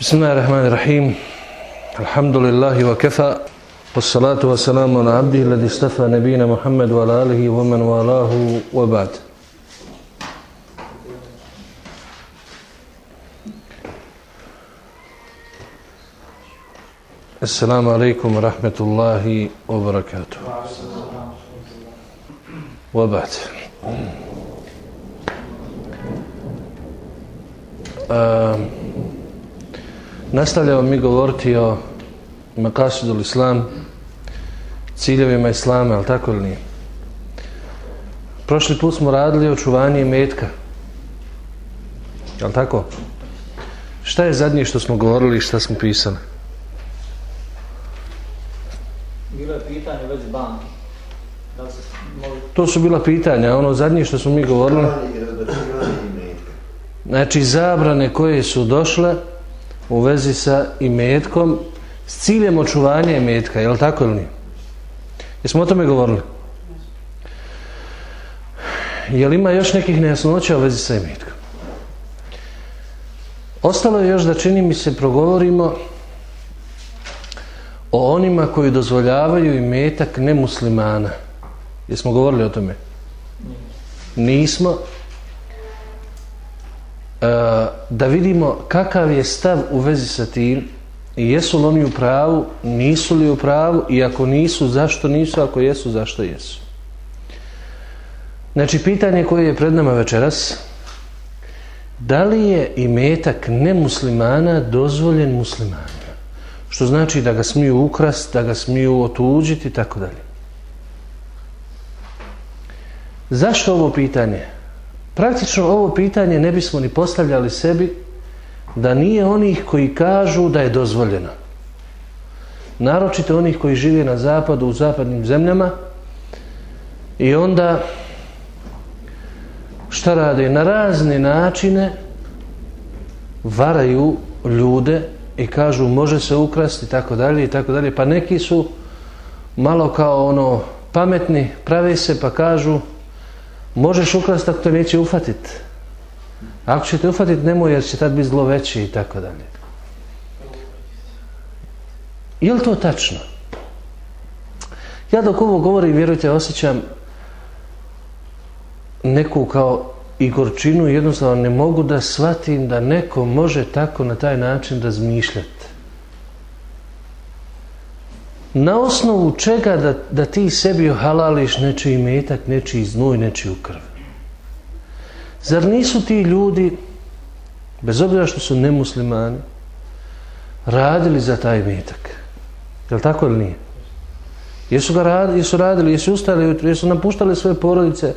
بسم الله الرحمن الرحيم الحمد لله وكفى والصلاة والسلام على عبده الذي استفى نبينا محمد وعلى آله ومن والاه وبعد السلام عليكم ورحمة الله وبركاته وبعد Um, Nastavljamo mi govoriti o Makasidul Islam, ciljevima Islama, ali tako ili nije? Prošli put smo radili očuvanje metka. Ali tako? Šta je zadnje što smo govorili i šta smo pisali? Bilo je pitanje već banki. Da se. To su bila pitanja. Ono zadnje što smo mi govorili... Znači zabrane koje su došle u vezi sa imetkom s ciljem očuvanja imetka, je li tako ili nije? Jesmo o tome govorili? Je li ima još nekih nejasnoća u vezi sa imetkom? Ostalo je još da čini mi se progovorimo o onima koji dozvoljavaju imetak nemuslimana. Jesmo govorili o tome? Nismo. Eh, da vidimo kakav je stav u vezi sa tim jesu li oni u pravu, nisu li u pravu i ako nisu, zašto nisu, ako jesu, zašto jesu. Znači, pitanje koje je pred nama večeras, da li je imetak nemuslimana dozvoljen muslimanima? Što znači da ga smiju ukrast, da ga smiju otuđiti i tako dalje. Zašto ovo pitanje? Praktično ovo pitanje ne bismo ni postavljali sebi da nije onih koji kažu da je dozvoljeno. Naročito onih koji žive na zapadu, u zapadnim zemljama i onda šta rade? Na razne načine varaju ljude i kažu može se ukrasti i tako dalje i tako dalje. Pa neki su malo kao ono pametni, prave se pa kažu možeš ukrasti ako te neće ufatit. Ako ćete ufatit, nemoj jer će tad biti zlo veći i tako dalje. Je li to tačno? Ja dok ovo govorim, vjerujte, osjećam neku kao i gorčinu, jednostavno ne mogu da shvatim da neko može tako na taj način razmišljati. Na osnovu čega da, da ti sebi ohalališ nečiji metak, nečiji znoj, nečiju krv? Zar nisu ti ljudi, bez obzira što su nemuslimani, radili za taj metak? Je li tako ili nije? Jesu ga radili, jesu radili, jesu ustali jutro, jesu napuštali svoje porodice,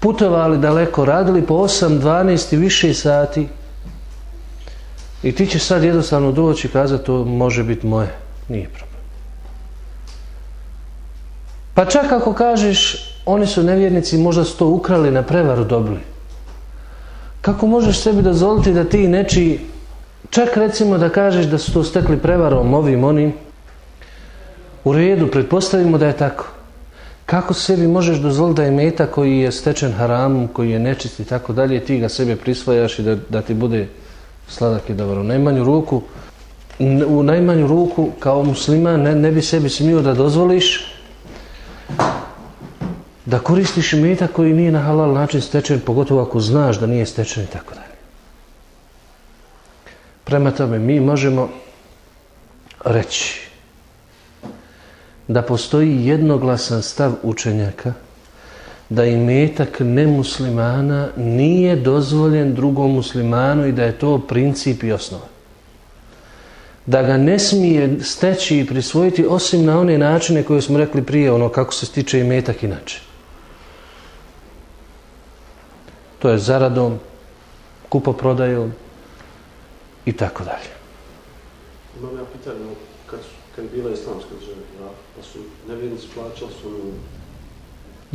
putovali daleko, radili po 8, 12 i više sati i ti će sad jednostavno doći i kazati to može biti moje. Nije problem. Pa čak ako kažeš oni su nevjernici, možda su to ukrali na prevaru dobili. Kako možeš sebi dozvoliti da ti neči, čak recimo da kažeš da su to stekli prevarom ovim onim, u redu, pretpostavimo da je tako. Kako sebi možeš dozvoliti da je meta koji je stečen haramom, koji je nečist i tako dalje, ti ga sebe prisvajaš i da, da ti bude sladak i dobro. U najmanju ruku, u najmanju ruku kao muslima ne, ne bi sebi smio da dozvoliš da koristiš meta koji nije na halal način stečen, pogotovo ako znaš da nije stečen i tako dalje. Prema tome, mi možemo reći da postoji jednoglasan stav učenjaka da i metak nemuslimana nije dozvoljen drugom muslimanu i da je to princip i osnova. Da ga ne smije steći i prisvojiti osim na one načine koje smo rekli prije, ono kako se stiče i metak inače. To je zaradom, kupoprodajom i tako dalje. Imam ja pitanje, kad, kad je bila islamska država, pa su nevjernici plaćali su ono...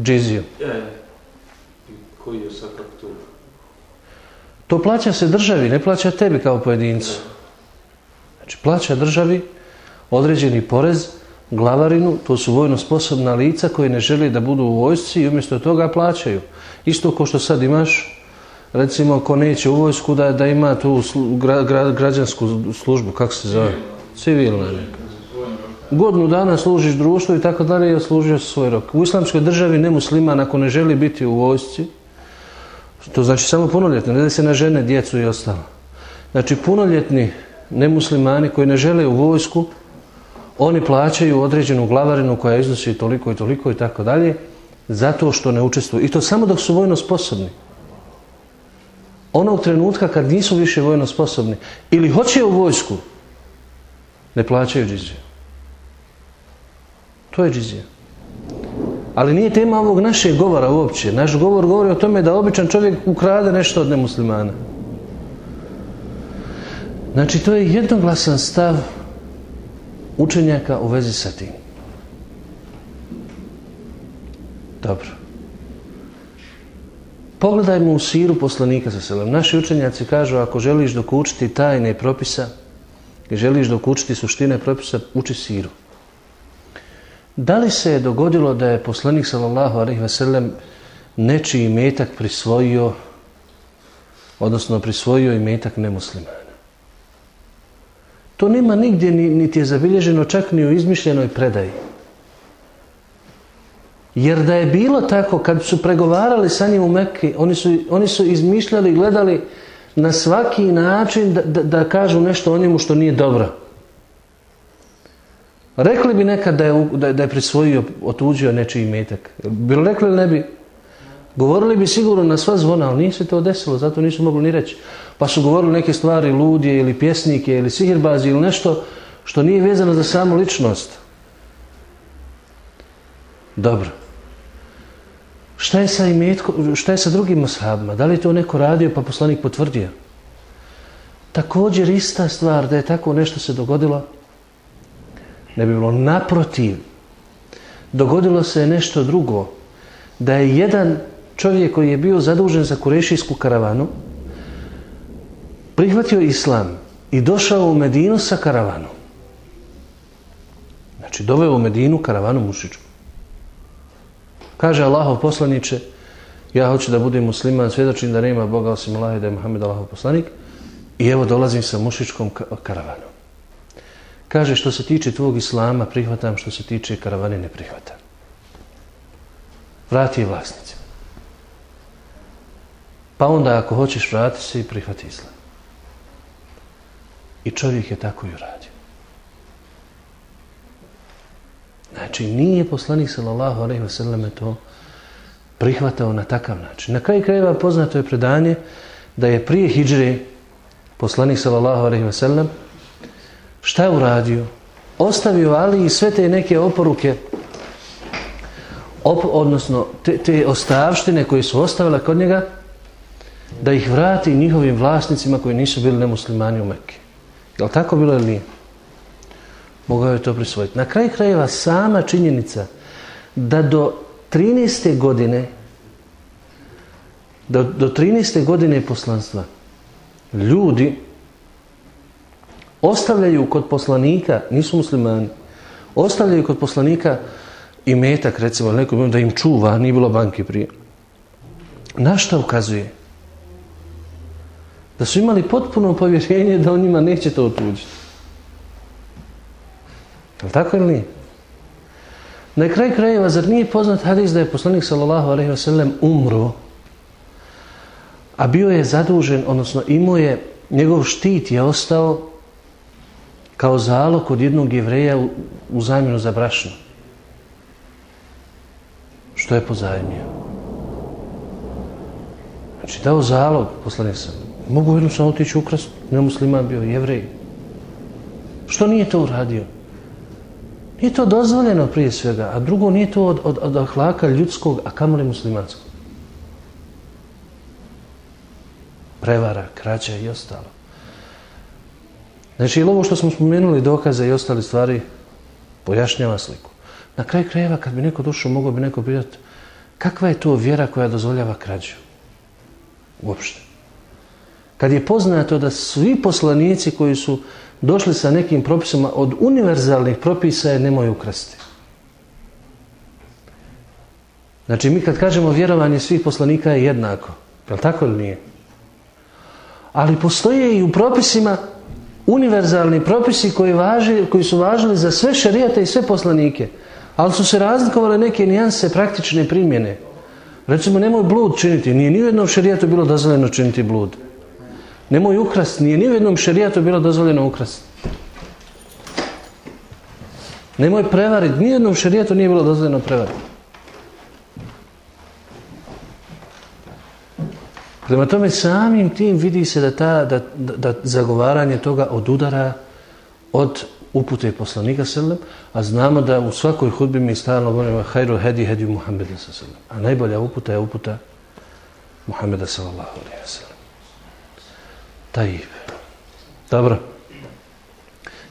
Džiziju. E, i koji je sad kako to... To plaća se državi, ne plaća tebi kao pojedincu. Znači, plaća državi određeni porez, glavarinu, to su vojno sposobna lica koji ne želi da budu u vojsci i umjesto toga plaćaju. Isto ko što sad imaš recimo ko neće u vojsku da, da ima tu slu, gra, gra, građansku službu, kako se zove? Civilna neka. Godinu dana služiš društvu i tako dalje i služio svoj rok. U islamskoj državi nemusliman ako ne želi biti u vojsci, to znači samo punoljetni, ne da se na žene, djecu i ostalo. Znači punoljetni nemuslimani koji ne žele u vojsku, oni plaćaju određenu glavarinu koja iznosi toliko i toliko i tako dalje, zato što ne učestvuju. I to samo dok su vojno sposobni. Onog trenutka kad nisu više vojno sposobni ili hoće u vojsku, ne plaćaju džiziju. To je džizija. Ali nije tema ovog našeg govora uopće. Naš govor govori o tome da običan čovjek ukrade nešto od nemuslimana. Znači, to je jednoglasan stav učenjaka u vezi sa tim. Dobro. Pogledajmo u siru poslanika sa selem. Naši učenjaci kažu ako želiš dok učiti tajne propisa i želiš dok učiti suštine propisa, uči siru. Da li se je dogodilo da je poslanik sallallahu alaihi sellem nečiji metak prisvojio odnosno prisvojio i metak nemuslimana? To nema nigdje, niti je zabilježeno čak ni u izmišljenoj predaji. Jer da je bilo tako, kad su pregovarali sa njim u Mekke, oni su, oni su izmišljali, i gledali na svaki način da, da, da kažu nešto o njemu što nije dobro. Rekli bi nekad da je, da, da je prisvojio, otuđio nečiji metak. Bilo rekli ne bi? Govorili bi sigurno na sva zvona, ali nije se to desilo, zato nisu mogli ni reći. Pa su govorili neke stvari, ludje ili pjesnike ili sihirbazi ili nešto što nije vezano za samu ličnost. Dobro. Šta je sa imetko, šta je sa drugim ashabima? Da li to neko radio pa poslanik potvrdio? Također ista stvar da je tako nešto se dogodilo, ne bi bilo naprotiv. Dogodilo se nešto drugo. Da je jedan čovjek koji je bio zadužen za kurešijsku karavanu prihvatio islam i došao u Medinu sa karavanom. Znači, doveo u Medinu karavanu mušičku. Kaže Allahov poslaniče, ja hoću da budem musliman, svjedočim da nema Boga osim Allaha i da je Muhammed Allahov poslanik i evo dolazim sa mušičkom karavanom. Kaže, što se tiče tvog islama, prihvatam, što se tiče karavane, ne prihvatam. Vrati je vlasnicima. Pa onda, ako hoćeš, vrati se i prihvati islam. I čovjek je tako i uradio. Znači, nije poslanik sallallahu alaihi wasallam to prihvatao na takav način. Na kraju krajeva poznato je predanje da je prije hijdžre poslanik sallallahu alaihi wasallam šta je uradio? Ostavio Ali i sve te neke oporuke op, odnosno te, te ostavštine koje su ostavile kod njega da ih vrati njihovim vlasnicima koji nisu bili nemuslimani u Mekke. Je li tako bilo ili nije? Mogao je to prisvojiti. Na kraj krajeva sama činjenica da do 13. godine do, do 13. godine poslanstva ljudi ostavljaju kod poslanika, nisu muslimani, ostavljaju kod poslanika i metak, recimo, neko da im čuva, nije bilo banke prije. Na šta ukazuje? Da su imali potpuno povjerenje da on njima neće to otuđiti. Je li tako ili nije? Na kraj krajeva, zar nije poznat hadis da je poslanik sallallahu alaihi wasallam umro, a bio je zadužen, odnosno imao je, njegov štit je ostao kao zalog od jednog jevreja u, u zamjenu za brašno. Što je pozajemio? Znači, dao zalog, poslanik sam. Mogu jednostavno otići ukrast, ne musliman bio, jevrej. Što nije to uradio? Nije to dozvoljeno prije svega, a drugo nije to od, od, od ahlaka ljudskog, a kamoli muslimanskog. Prevara, krađa i ostalo. Znači, ili ovo što smo spomenuli, dokaze i ostale stvari, pojašnjava sliku. Na kraju krajeva, kad bi neko došao, mogao bi neko pitati, kakva je to vjera koja dozvoljava krađu? Uopšte. Kad je poznato da svi poslanici koji su došli sa nekim propisama od univerzalnih propisa je nemoj ukrasti. Znači, mi kad kažemo vjerovanje svih poslanika je jednako. Je li tako ili nije? Ali postoje i u propisima univerzalni propisi koji, važi, koji su važili za sve šarijate i sve poslanike. Ali su se razlikovale neke nijanse praktične primjene. Recimo, nemoj blud činiti. Nije ni u jednom šarijatu bilo dozvoljeno činiti blud. Nemoj ukras, Nije ni u jednom šerijatu bilo dozvoljeno ukras. Nemoj prevariti. Ni u jednom šerijatu nije bilo dozvoljeno prevariti. Prema tome samim tim vidi se da, ta, da, da, da zagovaranje toga od udara od upute poslanika sallam, a znamo da u svakoj hudbi mi stalno govorimo hajru hedi hedi Muhammeda sallam. A najbolja uputa je uputa Muhammeda sallallahu alaihi sallam. Tajib. Dobro.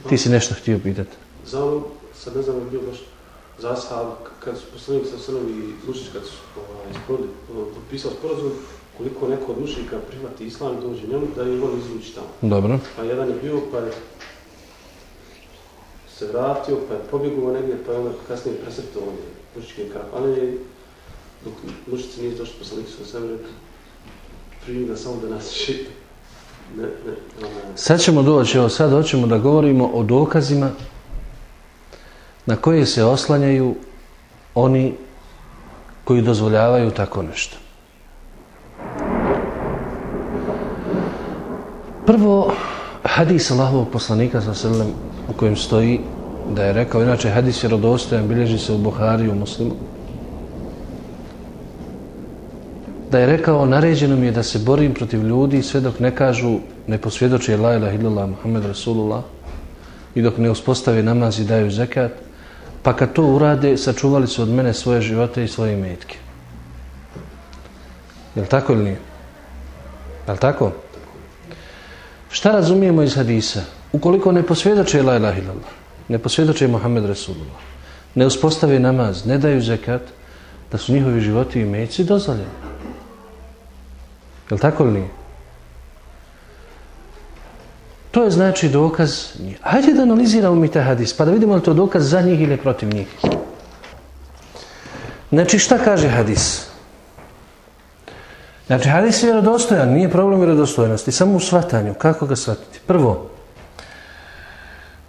Ti si nešto htio pitati. Za ono, sad ne znam je bio baš za sahab, kad su poslanik sa sallam i mušić kad su ovaj, potpisali sporazum, koliko neko od mušika prihvati islam dođe njemu, da je on izvući tamo. Dobro. Pa jedan je bio, pa je se vratio, pa je pobjegovao negdje, pa je onda kasnije presrtao on mušičke kafane, dok mušici nije došli poslanik sve rekli, primi ga samo da nas šita. Sad ćemo doći, evo sad hoćemo da govorimo o dokazima na koje se oslanjaju oni koji dozvoljavaju tako nešto. Prvo, hadis Allahovog poslanika sa srlem u kojem stoji da je rekao, inače hadis je rodostojan, bilježi se u Buhari u muslimu, da je rekao, naređeno mi je da se borim protiv ljudi sve dok ne kažu, ne posvjedoče la ilaha illallah Muhammed Rasulullah i dok ne uspostave namaz i daju zekat, pa kad to urade, sačuvali su od mene svoje živote i svoje imetke. Je li tako ili nije? Je li tako? Šta razumijemo iz hadisa? Ukoliko ne posvjedoče la ilaha illallah, ne posvjedoče Muhammed Rasulullah, ne uspostave namaz, ne daju zekat, da su njihovi životi i imetci dozvoljeni. Je li tako ili nije? To je znači dokaz. Hajde da analiziramo mi taj hadis, pa da vidimo li to dokaz za njih ili protiv njih. Znači šta kaže hadis? Znači hadis je vjerodostojan, nije problem vjerodostojnosti, samo u shvatanju. Kako ga shvatiti? Prvo,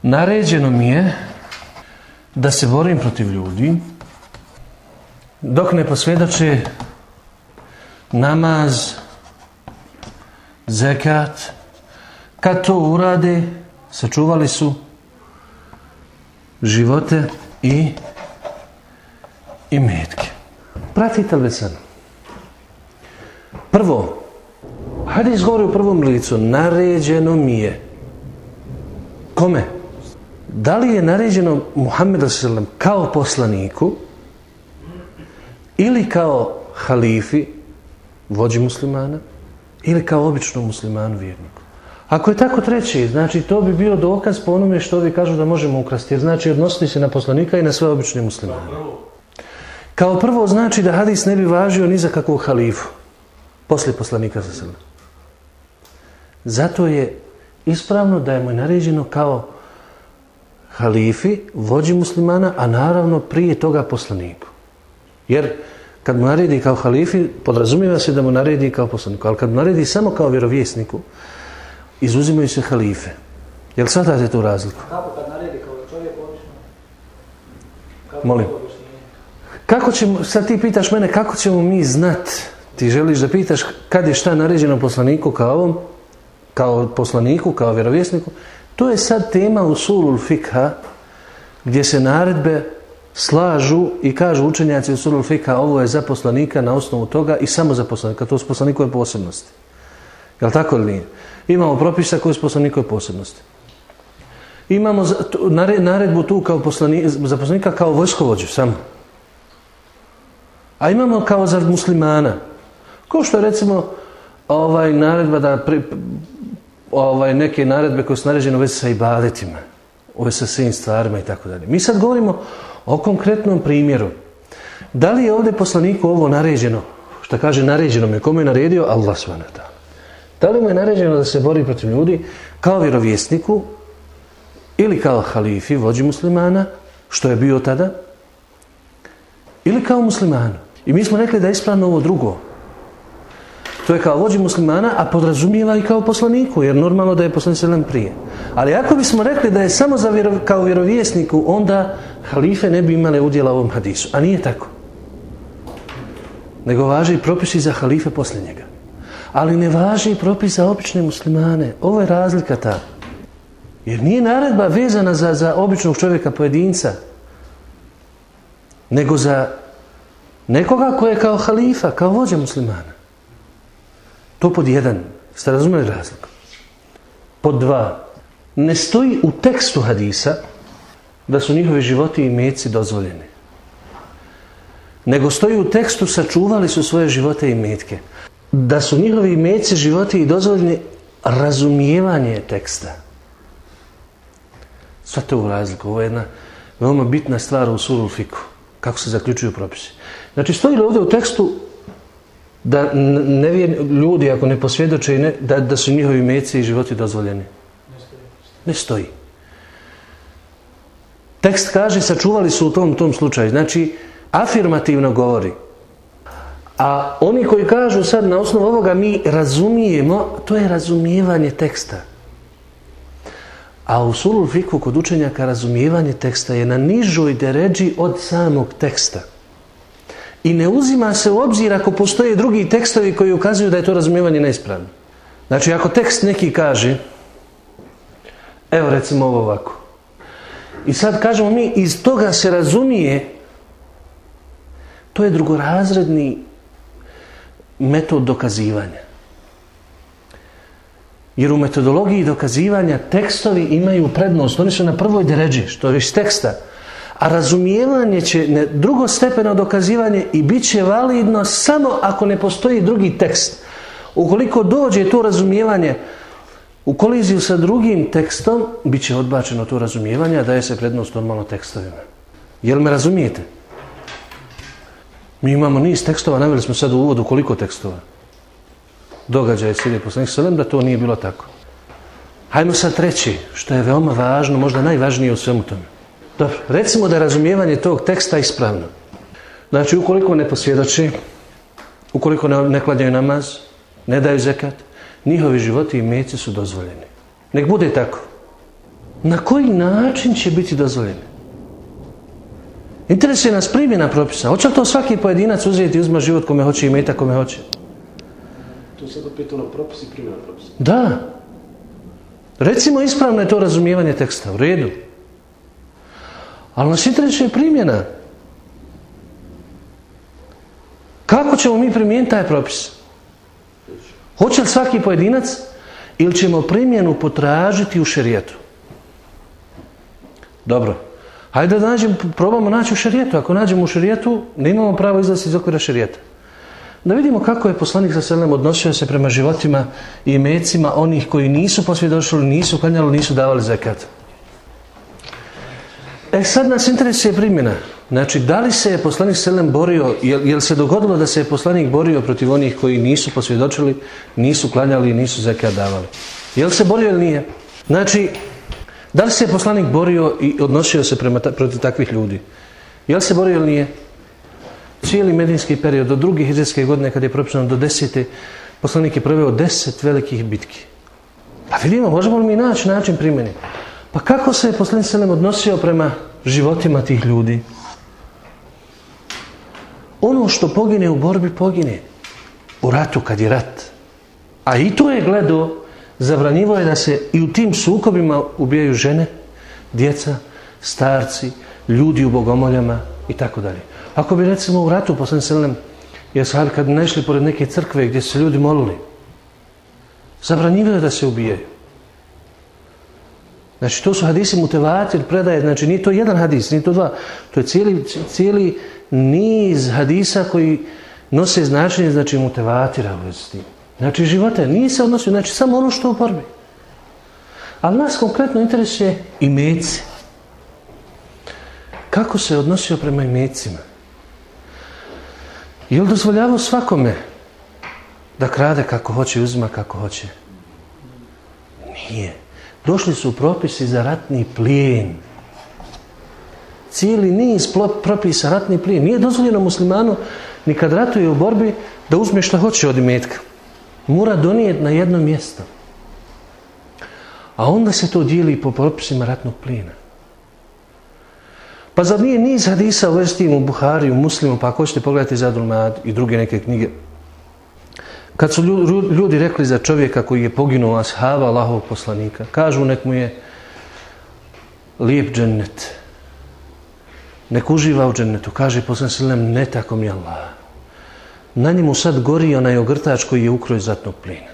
naređeno mi je da se borim protiv ljudi dok ne posvjedoče namaz, zekat, kad to urade, sačuvali su živote i i metke. Pratite li sad? Prvo, hadis govori u prvom licu, naređeno mi je. Kome? Da li je naređeno Muhammedu sallam kao poslaniku ili kao halifi, vođi muslimana, ili kao običnom muslimanu vjerniku? Ako je tako treći, znači to bi bio dokaz po onome što vi kažu da možemo ukrasti. Jer znači odnositi se na poslanika i na sve obične muslimane. Kao prvo znači da hadis ne bi važio ni za kakvog halifu. Poslije poslanika sa sebe. Zato je ispravno da je mu naređeno kao halifi, vođi muslimana, a naravno prije toga poslaniku. Jer kad mu naredi kao halifi, podrazumijeva se da mu naredi kao poslaniku. Ali kad mu naredi samo kao vjerovjesniku, izuzimaju se halife. Jel shvatate tu razliku? Kako kad naredi kao čovjek obično? Molim. Kako ćemo, sad ti pitaš mene, kako ćemo mi znat? Ti želiš da pitaš kad je šta naređeno poslaniku kao ovom, kao poslaniku, kao vjerovjesniku? To je sad tema u sulul fikha, gdje se naredbe slažu i kažu učenjaci u suru Fika ovo je za poslanika na osnovu toga i samo za poslanika, to su poslanikove posebnosti. Je li tako ili nije? Imamo propisa koji su poslanikove posebnosti. Imamo naredbu tu kao poslani, za poslanika kao vojskovođu, samo. A imamo kao za muslimana. Ko što je recimo ovaj naredba da pri, ovaj neke naredbe koje su naređene u vezi sa ibadetima, u vezi sa svim stvarima i tako dalje. Mi sad govorimo o konkretnom primjeru. Da li je ovdje poslaniku ovo naređeno? Što kaže naređeno mi? Kome je naredio? Allah s.w.t. Da li mu je naređeno da se bori protiv ljudi kao vjerovjesniku ili kao halifi, vođi muslimana, što je bio tada, ili kao muslimanu. I mi smo rekli da je ispravno ovo drugo. To je kao vođi muslimana, a podrazumijeva i kao poslaniku, jer normalno da je poslanik selam prije. Ali ako bismo rekli da je samo za vjero, kao vjerovjesniku, onda halife ne bi imale udjela u ovom hadisu. A nije tako. Nego važi propisi za halife poslije njega. Ali ne važi propis za obične muslimane. Ovo je razlika ta. Jer nije naredba vezana za, za običnog čovjeka, pojedinca, nego za nekoga ko je kao halifa, kao vođa muslimana. To pod jedan. Ste razumeli razliku? Pod dva. Ne stoji u tekstu hadisa da su njihovi životi i meci dozvoljeni. Nego stoji u tekstu sačuvali su svoje živote i metke. Da su njihovi meci, životi i dozvoljeni razumijevanje teksta. Sva to u razliku. Ovo je jedna veoma bitna stvar u suru fiku. Kako se zaključuju propisi. Znači, stoji li ovdje u tekstu da ne vjer, ljudi, ako ne posvjedoče, ne, da, da su njihovi meci i životi dozvoljeni? Ne stoji. Tekst kaže, sačuvali su u tom, tom slučaju. Znači, afirmativno govori. A oni koji kažu sad na osnovu ovoga mi razumijemo, to je razumijevanje teksta. A u sulul fiku kod učenjaka razumijevanje teksta je na nižoj deređi od samog teksta. I ne uzima se u obzir ako postoje drugi tekstovi koji ukazuju da je to razumijevanje neispravno. Znači, ako tekst neki kaže, evo recimo ovo ovako, i sad kažemo mi, iz toga se razumije, to je drugorazredni metod dokazivanja. Jer u metodologiji dokazivanja tekstovi imaju prednost. Oni su na prvoj deređi, što je iz teksta. A razumijevanje će ne, drugo stepeno dokazivanje i bit će validno samo ako ne postoji drugi tekst. Ukoliko dođe to razumijevanje u koliziju sa drugim tekstom, bit će odbačeno to razumijevanje, a daje se prednost normalno tekstovima. Jel me razumijete? Mi imamo niz tekstova, naveli smo sad u uvodu koliko tekstova događaje sviđe poslanih Selem da to nije bilo tako. Hajmo sad treći, što je veoma važno, možda najvažnije u svemu tome. Dobro, recimo da je razumijevanje tog teksta ispravno. Znači, ukoliko ne posvjedoči, ukoliko ne, ne kladjaju namaz, ne daju zekat, njihovi životi i meci su dozvoljeni. Nek bude tako. Na koji način će biti dozvoljeni? Interesuje nas primjena propisa. Hoće to svaki pojedinac uzeti i uzma život kome hoće i meta kome hoće? To sad opet ono propis i primjena propisa. Da. Recimo ispravno je to razumijevanje teksta. U redu. Ali nas interesuje primjena. Kako ćemo mi primijeniti taj propis? Hoće li svaki pojedinac ili ćemo primjenu potražiti u šerijetu? Dobro. Hajde da nađemo, probamo naći u šerijetu. Ako nađemo u šerijetu, ne imamo pravo izlaziti iz okvira šerijeta. Da vidimo kako je poslanik sa selem odnosio se prema životima i mecima onih koji nisu posvjedošili, nisu klanjali, nisu davali zekat. E sad nas interesuje primjena. Znači, da li se je poslanik selem borio, je, jel li se dogodilo da se je poslanik borio protiv onih koji nisu posvjedočili, nisu klanjali, nisu zekat davali? Je li se borio ili nije? Znači, da li se je poslanik borio i odnosio se prema ta, protiv takvih ljudi? Je li se borio ili nije? cijeli medinski period do drugih hijđarske godine kad je propisano do desete poslanik je proveo deset velikih bitki pa vidimo, možemo li mi naći način primjeni pa kako se je poslanik Selem odnosio prema životima tih ljudi ono što pogine u borbi pogine. U ratu kad je rat. A i to je gledao zabranjivo je da se i u tim sukobima ubijaju žene djeca, starci ljudi u bogomoljama i tako dalje. Ako bi recimo u ratu poslan selem, je sad kad nešli pored neke crkve gdje su ljudi molili, zabranjivo je da se ubijaju. Znači, to su hadisi mutevatir, predaje, znači nije to jedan hadis, nije to dva, to je cijeli, cijeli niz hadisa koji nose značenje, znači mutevatira u vezi s tim. Znači, života nije se odnosio, znači samo ono što u borbi. Ali nas konkretno interesuje i meci. Kako se odnosio prema imecima? Je li dozvoljavao svakome da krade kako hoće i uzima kako hoće? Nije. Došli su propisi za ratni plijen. Cijeli niz propisa ratni plijen. Nije dozvoljeno muslimanu ni kad ratuje u borbi da uzme što hoće od imetka. Mora donijeti na jedno mjesto. A onda se to dijeli po propisima ratnog plijena. Pa zar nije niz hadisa u vezi u Buhari, u Muslimu, pa ako ćete pogledati Zadul Mad i druge neke knjige. Kad su ljudi rekli za čovjeka koji je poginuo ashaba Allahovog poslanika, kažu nek mu je lijep džennet. Nek uživa u džennetu. Kaže poslanik ne tako mi Allah. Na njemu sad gori onaj ogrtač koji je ukroj zatnog plina.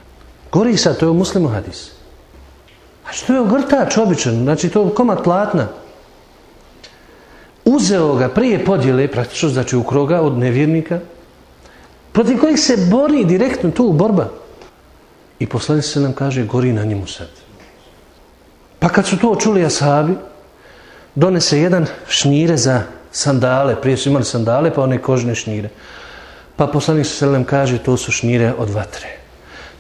Gori sad, to je u muslimu hadis. A što je ogrtač običan? Znači to je komad platna. Uzeo ga prije podjele, praktično znači ukroga od nevjernika, protiv kojih se bori direktno tu borba. I poslanik se nam kaže, gori na njemu sad. Pa kad su to čuli ashabi, donese jedan šnire za sandale, prije su imali sandale, pa one kožne šnire. Pa poslanik se nam kaže, to su šnire od vatre.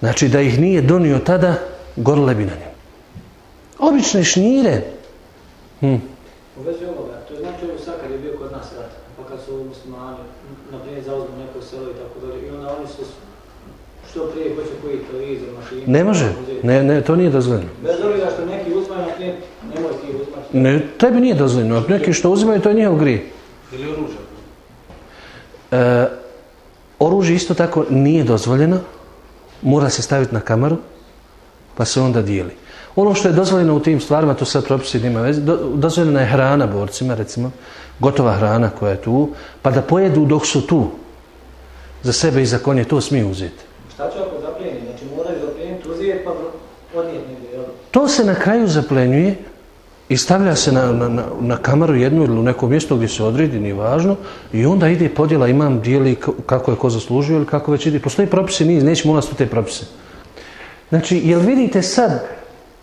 Znači da ih nije donio tada, gorile bi na njemu. Obične šnire. Hm. U vezi ovoga, to je znači ovo sad kad je bio kod nas rat, pa kad su muslimani, na primjer, zauzmu neko selo i tako dalje, i onda oni su što prije hoće koji televizor, mašinu... Ne može, ne, ne, to nije dozvoljeno. Bez obzira što neki uzmaju, na primjer, nemoj ti uzmati. Ne, tebi nije dozvoljeno, neki što uzimaju, to je njihov grije. Ili oružje? E, oružje isto tako nije dozvoljeno, mora se staviti na kameru, pa se onda dijeli. Ono što je dozvoljeno u tim stvarima, to sad propisi nima veze, dozvoljena je hrana borcima, recimo, gotova hrana koja je tu, pa da pojedu dok su tu, za sebe i za konje, to smiju uzeti. Šta će ako zaplijeni? Znači moraju zaplijeniti, pa odnijeti negdje, jel? To se na kraju zaplenjuje i stavlja se na, na, na, na kameru jednu ili u neko mjesto gdje se odredi, nije važno, i onda ide podjela, imam dijeli kako je ko zaslužio ili kako već ide. Postoji propisi, nije, nećemo ulaziti u te propise. Znači, jel vidite sad,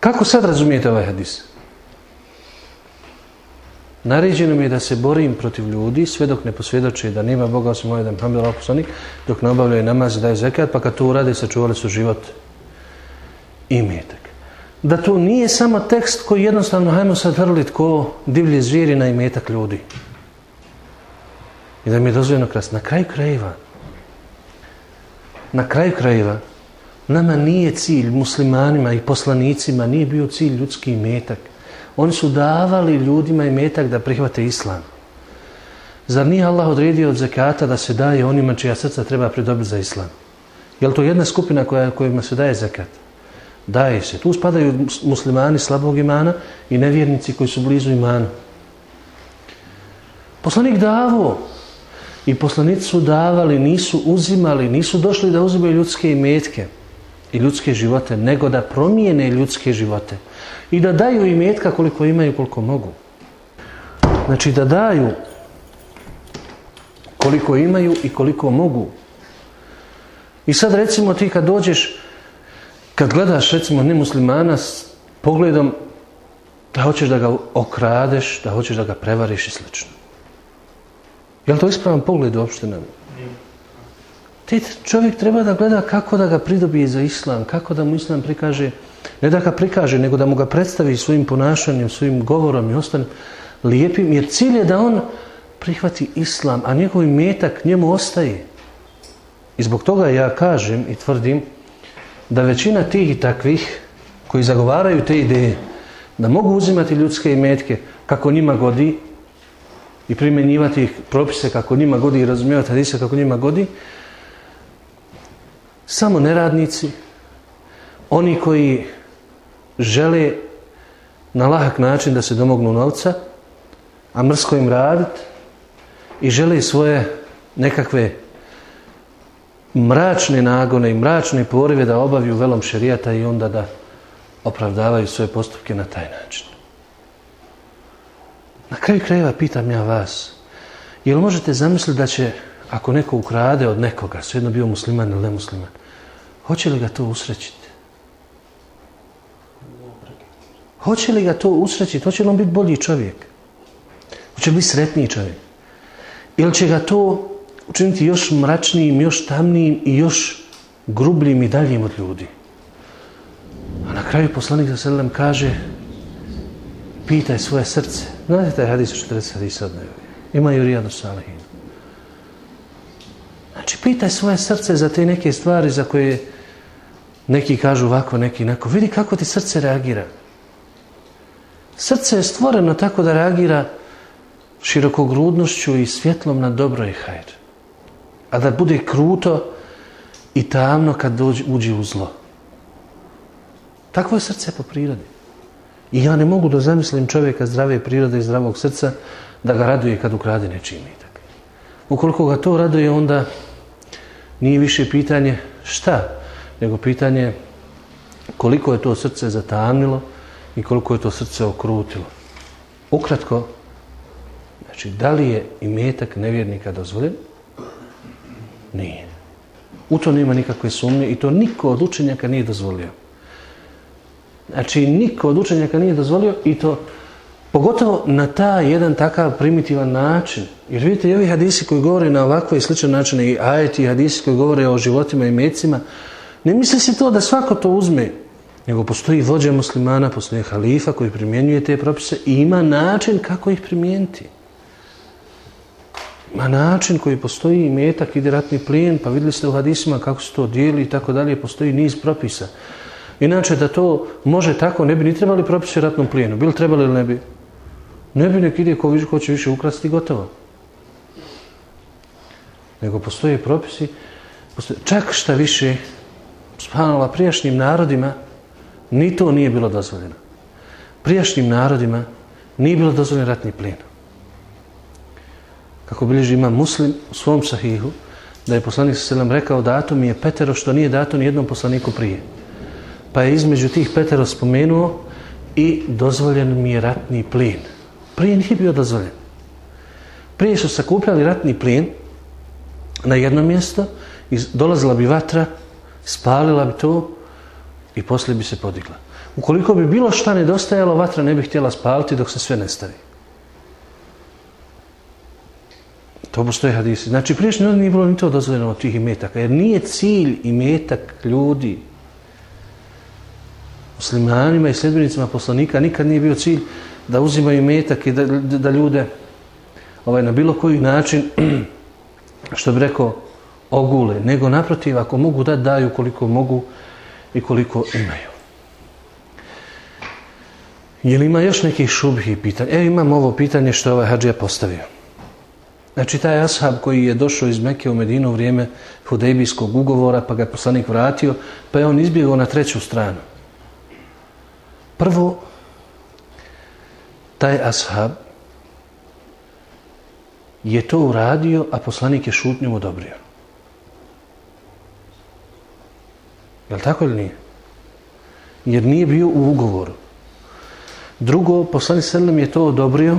kako sad razumijete ovaj hadis? Naređeno mi je da se borim protiv ljudi sve dok ne posvjedoče da nema Boga osim ovaj da je Muhammed dok ne obavljaju namaz i daju zekat, pa kad to urade, sačuvali su život i. Da to nije samo tekst koji jednostavno, hajmo sad vrliti ko divlje zvijeri na imetak ljudi. I da mi je dozvoljeno krast. Na kraju krajeva, na kraju krajeva, nama nije cilj, muslimanima i poslanicima, nije bio cilj ljudski imetak. Oni su davali ljudima imetak da prihvate islam. Zar nije Allah odredio od zekata da se daje onima čija srca treba pridobiti za islam? Je to jedna skupina koja, kojima se daje zekat? Daje se. Tu spadaju muslimani slabog imana i nevjernici koji su blizu imana. Poslanik davo i poslanici su davali, nisu uzimali, nisu došli da uzimaju ljudske imetke i ljudske živote, nego da promijene ljudske živote i da daju imetka koliko imaju, koliko mogu. Znači da daju koliko imaju i koliko mogu. I sad recimo ti kad dođeš, kad gledaš recimo nemuslimana s pogledom da hoćeš da ga okradeš, da hoćeš da ga prevariš i slično. Je li to ispravan pogled uopšte na Ti čovjek treba da gleda kako da ga pridobije za islam, kako da mu islam prikaže Ne da ga prikaže, nego da mu ga predstavi svojim ponašanjem, svojim govorom i ostalim lijepim, jer cilj je da on prihvati islam, a njegov metak njemu ostaje. I zbog toga ja kažem i tvrdim da većina tih i takvih koji zagovaraju te ideje da mogu uzimati ljudske imetke kako njima godi i primjenjivati ih propise kako njima godi i razumijevati hadise kako njima godi, samo neradnici, oni koji žele na lahak način da se domognu novca, a mrsko im radit i žele svoje nekakve mračne nagone i mračne porive da obaviju velom šerijata i onda da opravdavaju svoje postupke na taj način. Na kraju krajeva pitam ja vas, jel možete zamisliti da će, ako neko ukrade od nekoga, svejedno bio musliman ili nemusliman, hoće li ga to usrećiti? Hoće li ga to usrećiti? Hoće li on biti bolji čovjek? Hoće li biti sretniji čovjek? Ili će ga to učiniti još mračnijim, još tamnijim i još grubljim i daljim od ljudi? A na kraju poslanik sa selem kaže pitaj svoje srce. Znate taj hadis u 40 hadisa od Ima i Rijadu Salihin. Znači, pitaj svoje srce za te neke stvari za koje Neki kažu ovako, neki neko. Vidi kako ti srce reagira. Srce je stvoreno tako da reagira širokogrudnošću i svjetlom na dobro i hajr. A da bude kruto i tamno kad dođe, uđe u zlo. Takvo je srce po prirodi. I ja ne mogu da zamislim čovjeka zdrave prirode i zdravog srca da ga raduje kad ukrade nečiji imetak. Ukoliko ga to raduje, onda nije više pitanje šta, nego pitanje koliko je to srce zatamnilo i koliko je to srce okrutilo. Ukratko, znači, da li je imetak nevjernika dozvoljen? Nije. U to nema nikakve sumnje i to niko od učenjaka nije dozvolio. Znači, niko od učenjaka nije dozvolio i to pogotovo na ta jedan takav primitivan način. Jer vidite, i ovi hadisi koji govore na ovakve i slične načine, i ajeti i hadisi koji govore o životima i mecima, ne misli se to da svako to uzme, nego postoji vođa muslimana, postoji halifa koji primjenjuje te propise i ima način kako ih primijeniti na način koji postoji i metak, ide ratni plijen, pa vidjeli ste u hadisima kako se to dijeli i tako dalje, postoji niz propisa. Inače, da to može tako, ne bi ni trebali propisi ratnom plijenu. Bili trebali ili ne bi? Ne bi nek ide ko, više, ko će više ukrasti, gotovo. Nego postoje propisi, postoje, čak šta više, spanala prijašnjim narodima, ni to nije bilo dozvoljeno. Prijašnjim narodima nije bilo dozvoljeno ratni plijen. Kako bilježi ima muslim u svom sahihu, da je poslanik sallam selam rekao dato mi je petero što nije dato ni jednom poslaniku prije pa je između tih petero spomenuo i dozvoljen mi je ratni plin. Prije nije bio dozvoljen. Prije su sakupljali ratni plin na jedno mjesto i dolazila bi vatra, spalila bi to i poslije bi se podigla. Ukoliko bi bilo šta nedostajalo, vatra ne bi htjela spaliti dok se sve ne stavi. To postoje hadisi. Znači, priješnje nije bilo ni to dozvoljeno od tih imetaka, jer nije cilj imetak ljudi, muslimanima i sljedbenicima poslanika nikad nije bio cilj da uzimaju imetak i da, da ljude ovaj, na bilo koji način, što bi rekao, ogule. Nego naprotiv, ako mogu da daju koliko mogu i koliko imaju. Je li ima još nekih šubhi pitanja? Evo imam ovo pitanje što je ovaj Hadžija postavio. Znači, taj ashab koji je došao iz Mekke u Medinu u vrijeme hudejbijskog ugovora, pa ga je poslanik vratio, pa je on izbjegao na treću stranu. Prvo, taj ashab je to uradio, a poslanik je šutnjom odobrio. Je li tako ili nije? Jer nije bio u ugovoru. Drugo, poslanik Selem je to odobrio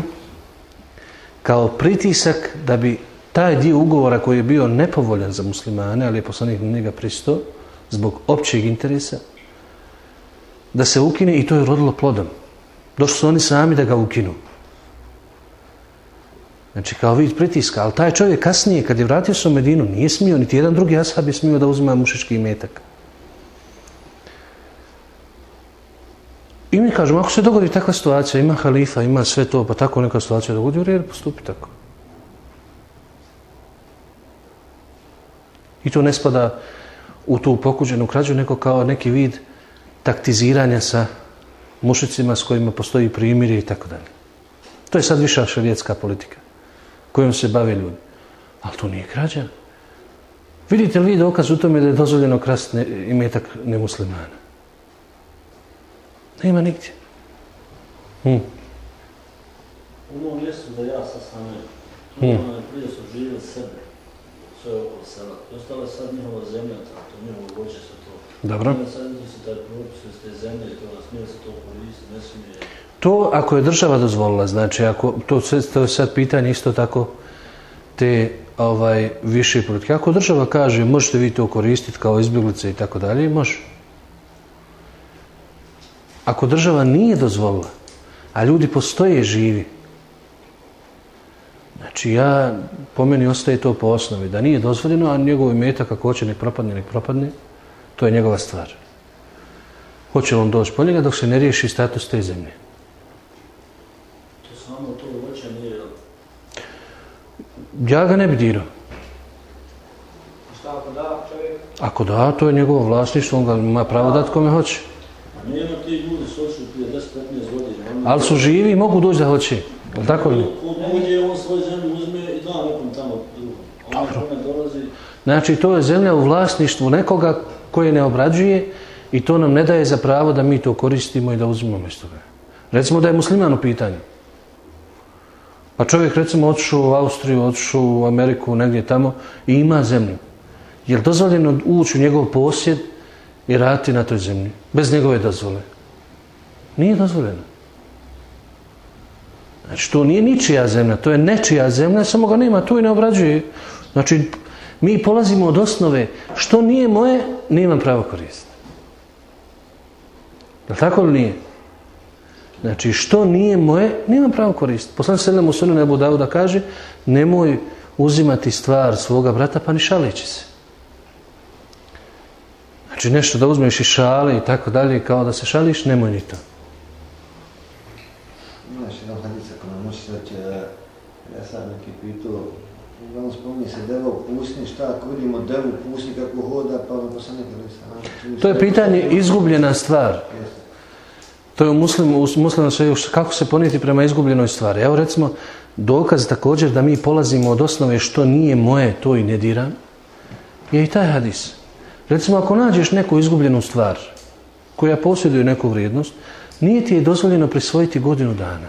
kao pritisak da bi taj dio ugovora koji je bio nepovoljan za muslimane, ali je poslanik na njega pristo, zbog općeg interesa, da se ukine i to je rodilo plodom. Došli su oni sami da ga ukinu. Znači, kao vid pritiska. Ali taj čovjek kasnije, kad je vratio se u Medinu, nije smio, niti jedan drugi ashab je smio da uzima mušički imetak. I mi kažemo, ako se dogodi takva situacija, ima halifa, ima sve to, pa tako neka situacija dogodi, u redu postupi tako. I to ne spada u tu pokuđenu krađu, neko kao neki vid taktiziranja sa mušicima s kojima postoji primjer i tako dalje. To je sad viša šarijetska politika kojom se bave ljudi. Ali to nije krađa. Vidite li vi dokaz u tome da je dozvoljeno krasti imetak nemuslimana? Nema nigdje. Hmm. U mom mjestu da ja sa stane, hmm. ono prije su živjeli sebe, sve oko sela. I ostala sad njihova zemlja, to njihovo voće se Dobro. To ako je država dozvolila, znači ako to, to je sad pitanje isto tako te ovaj više politike. Ako država kaže možete vi to koristiti kao izbjeglice i tako dalje, može. Ako država nije dozvolila, a ljudi postoje živi, znači ja, po meni ostaje to po osnovi, da nije dozvoljeno, a njegov imetak ako hoće nek propadne, nek propadne, To je njegova stvar. Hoće on doći po njega dok se ne riješi status te zemlje. To samo to voće nije... Ja ga ne bi dirao. Šta ako da čovjek? Ako da, to je njegovo vlasništvo, on ga ima pravo dati kome hoće. Nema ti ljudi su ošli prije 10-15 godina. Ali su živi i mogu doći da hoće. Je li tako li? Ko dođe, on svoju zemlju uzme i da nekom tamo drugom. A on kome dolazi, Znači, to je zemlja u vlasništvu nekoga koje ne obrađuje i to nam ne daje za pravo da mi to koristimo i da uzmemo iz toga. Recimo da je musliman u pitanju. Pa čovjek recimo otišao u Austriju, otišao u Ameriku, negdje tamo i ima zemlju. Je li dozvoljeno ući u njegov posjed i raditi na toj zemlji? Bez njegove dozvole. Nije dozvoljeno. Znači, to nije ničija zemlja, to je nečija zemlja, samo ga nema tu i ne obrađuje. Znači, mi polazimo od osnove, što nije moje, nemam pravo koristiti. Je li tako ili nije? Znači, što nije moje, nemam pravo koristiti. Poslan se nam u sunu Nebu Davuda kaže, nemoj uzimati stvar svoga brata, pa ni šaleći se. Znači, nešto da uzmeš i šale i tako dalje, kao da se šališ, nemoj ni to. Imaš jedan hadis ako nam može reći, e, ja sad neki pitao, uglavnom spominje se deva u pusni, šta ako vidimo devu u pusni kako hoda, pa ono poslanik ali sam. To je pitanje izgubljena stvar. To je u muslimu, u muslimu sve kako se ponijeti prema izgubljenoj stvari. Evo recimo, dokaz također da mi polazimo od osnove što nije moje, to i ne diram, je i taj hadis. Recimo, ako nađeš neku izgubljenu stvar koja posjeduje neku vrijednost, nije ti je dozvoljeno prisvojiti godinu dana.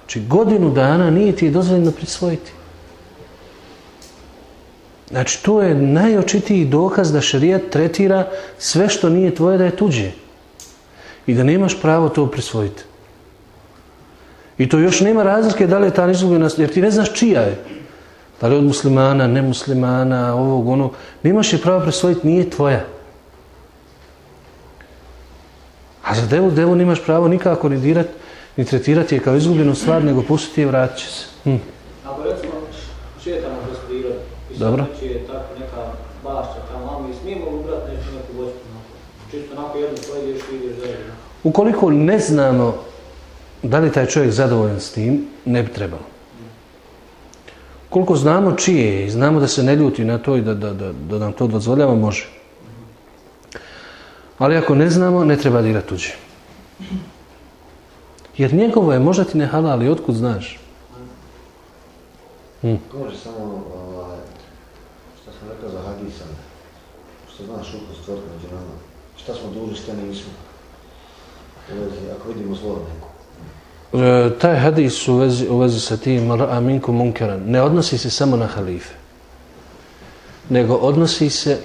Znači, godinu dana nije ti je dozvoljeno prisvojiti. Znači, to je najočitiji dokaz da šarijat tretira sve što nije tvoje da je tuđe. I da nemaš pravo to prisvojiti. I to još nema razlike da li je ta izgubljena, jer ti ne znaš čija je. Da li je od muslimana, nemuslimana, ovog, onog. Nemaš je pravo prisvojiti, nije tvoja. A za devu, devu nemaš pravo nikako ni dirati, ni tretirati je kao izgubljenu stvar, nego pustiti je i vratit će se. Hm. Ako recimo šetamo kroz prirodu i Dobro. sad neće tako neka bašća tamo, a mi smijemo ubrati nešto neku voćku. Čisto onako jedno pojedeš i ideš dalje. no. Ukoliko ne znamo da li taj čovjek zadovoljan s tim, ne bi trebalo. Koliko znamo čije je i znamo da se ne ljuti na to i da, da, da, da nam to dozvoljava, može. Ali ako ne znamo, ne treba dirati tuđe. Jer njegovo je, možda ti ne hala, ali otkud znaš? Hm. Može samo, ovaj, što sam rekao za hadisan, što znaš uko stvoriti među nama. Šta smo duži, šta nismo. U ako vidimo zlo ne E, taj hadis u vezi, u vezi sa tim aminku munkeran ne odnosi se samo na halife nego odnosi se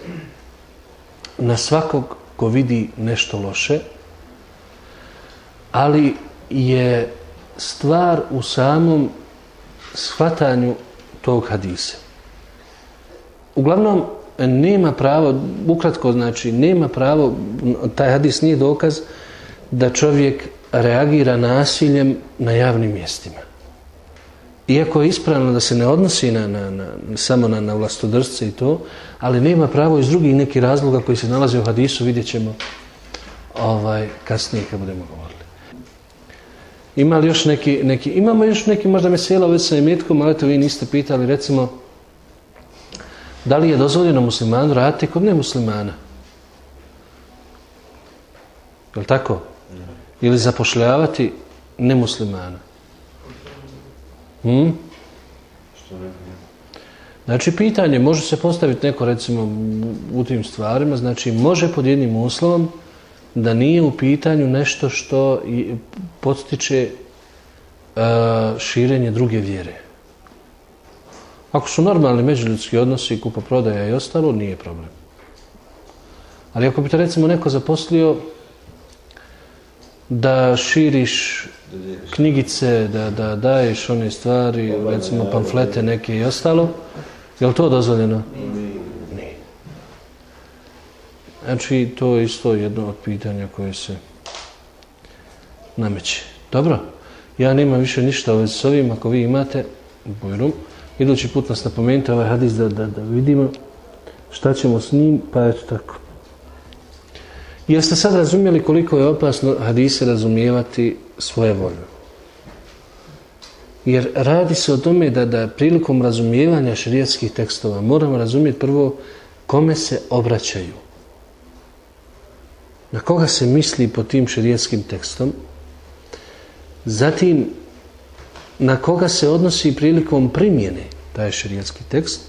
na svakog ko vidi nešto loše ali je stvar u samom shvatanju tog hadisa. Uglavnom nema pravo ukratko znači nema pravo taj hadis nije dokaz da čovjek reagira nasiljem na javnim mjestima. Iako je ispravno da se ne odnosi na, na, na, samo na, na vlastodržce i to, ali nema pravo iz drugih nekih razloga koji se nalaze u hadisu, vidjet ćemo ovaj, kasnije kad budemo govorili. Ima li još neki, neki, imamo još neki možda mesela već sa imetkom, ali to vi niste pitali, recimo, da li je dozvoljeno muslimanu raditi kod nemuslimana? Je li tako? Ili zapošljavati nemuslimana. Hmm? Što Znači, pitanje može se postaviti neko, recimo, u- tim stvarima, znači, može pod jednim uslovom da nije u pitanju nešto što i podstiče e, širenje druge vjere. Ako su normalni međuljudski odnosi, kupoprodaja i ostalo, nije problem. Ali ako bi te recimo neko zaposlio da širiš knjigice, da, da daješ one stvari, recimo pamflete neke i ostalo, je li to dozvoljeno? Nije. Znači, to je isto jedno od pitanja koje se nameće. Dobro, ja nemam više ništa ove s ovim, ako vi imate, bujrum, idući put nas napomenite ovaj hadis da, da, da vidimo šta ćemo s njim, pa eto tako. Jeste sad razumjeli koliko je opasno hadise razumijevati svoje volje? Jer radi se o tome da, da prilikom razumijevanja širijetskih tekstova moramo razumjeti prvo kome se obraćaju. Na koga se misli po tim širijetskim tekstom. Zatim, na koga se odnosi prilikom primjene taj širijetski tekst.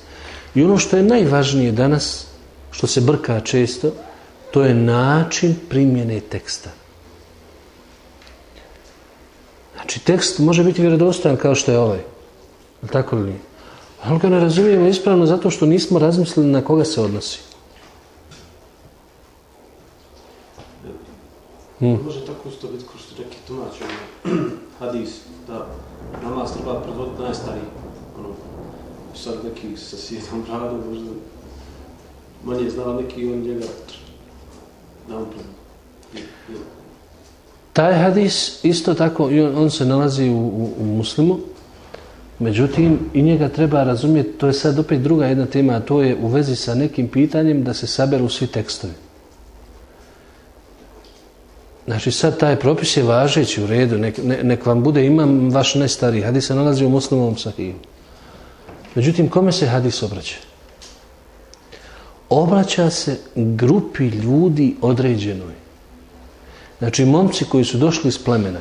I ono što je najvažnije danas, što se brka često, to je način primjene teksta. Znači, tekst može biti vjerodostojan kao što je ovaj. Ali tako li nije? Ali ga ne razumijemo ispravno zato što nismo razmislili na koga se odnosi. Hmm. Može tako isto biti kao što rekli tumač, ono, hadis, da namaz treba predvoditi najstariji. Ono, sad neki sa sjetom bradom, možda manje znala neki on njega naučen. Taj hadis isto tako, on se nalazi u, u, u muslimu, međutim i njega treba razumjeti, to je sad opet druga jedna tema, a to je u vezi sa nekim pitanjem da se saberu svi tekstovi. Znači sad taj propis je važeći u redu, nek, ne, nek vam bude imam vaš najstariji, hadis se nalazi u muslimovom sahiju. Međutim, kome se hadis obraća? Obraća se grupi ljudi određenoj. Znači, momci koji su došli iz plemena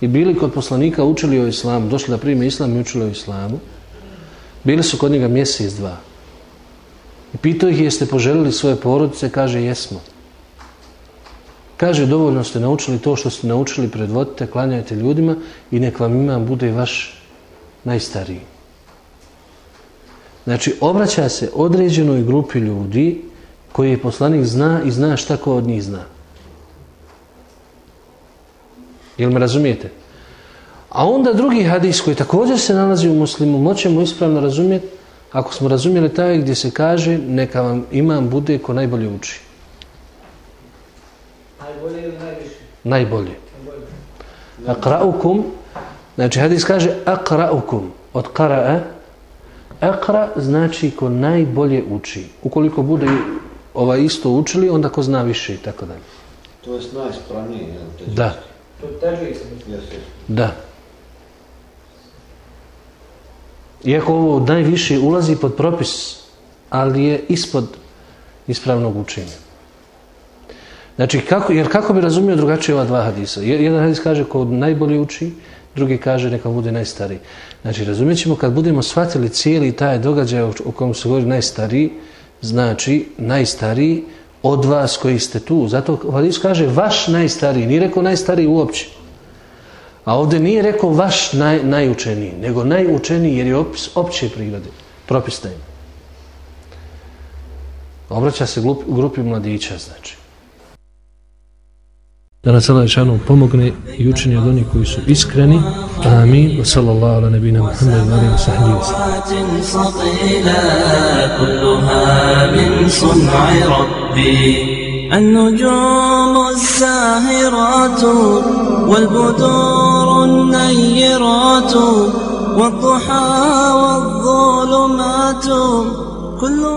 i bili kod poslanika, učili o islamu, došli da prime islam i učili o islamu, bili su kod njega mjesec, dva. I pitao ih, jeste poželili svoje porodice? Kaže, jesmo. Kaže, dovoljno ste naučili to što ste naučili, predvodite, klanjajte ljudima i nek vam imam bude vaš najstariji. Znači, obraća se određenoj grupi ljudi koji je poslanik zna i zna šta ko od njih zna. Jel me razumijete? A onda drugi hadis koji također se nalazi u muslimu, moćemo ispravno razumjeti ako smo razumjeli taj gdje se kaže neka vam imam bude ko najbolje uči. Najbolje ili najviše? Najbolje. Akraukum, znači hadis kaže akraukum, od kara'a, akra znači ko najbolje uči. Ukoliko bude ova isto učili, onda ko zna više i tako dalje. To je najspravnije. Da. To teže se misli. Da. Iako ovo najviše ulazi pod propis, ali je ispod ispravnog učenja. Znači, kako, jer kako bi razumio drugačije ova dva hadisa? Jedan hadis kaže ko najbolje uči, drugi kaže neka bude najstariji. Znači, razumijet ćemo kad budemo shvatili cijeli taj događaj o kojem se govori najstariji, znači najstariji, od vas koji ste tu. Zato Hadis kaže vaš najstariji, nije rekao najstariji uopće. A ovdje nije rekao vaš naj, najučeniji, nego najučeniji jer je opis opće prirode, propista ima. Obraća se grupi mladića, znači. Da nas Allah Žešanu pomogne i učini od onih koji su iskreni. Amin. Wa sallallahu ala nebina Muhammed wa alihi wa sahbihi النجوم الساهرات والبدور النيرات والضحى والظلمات كلها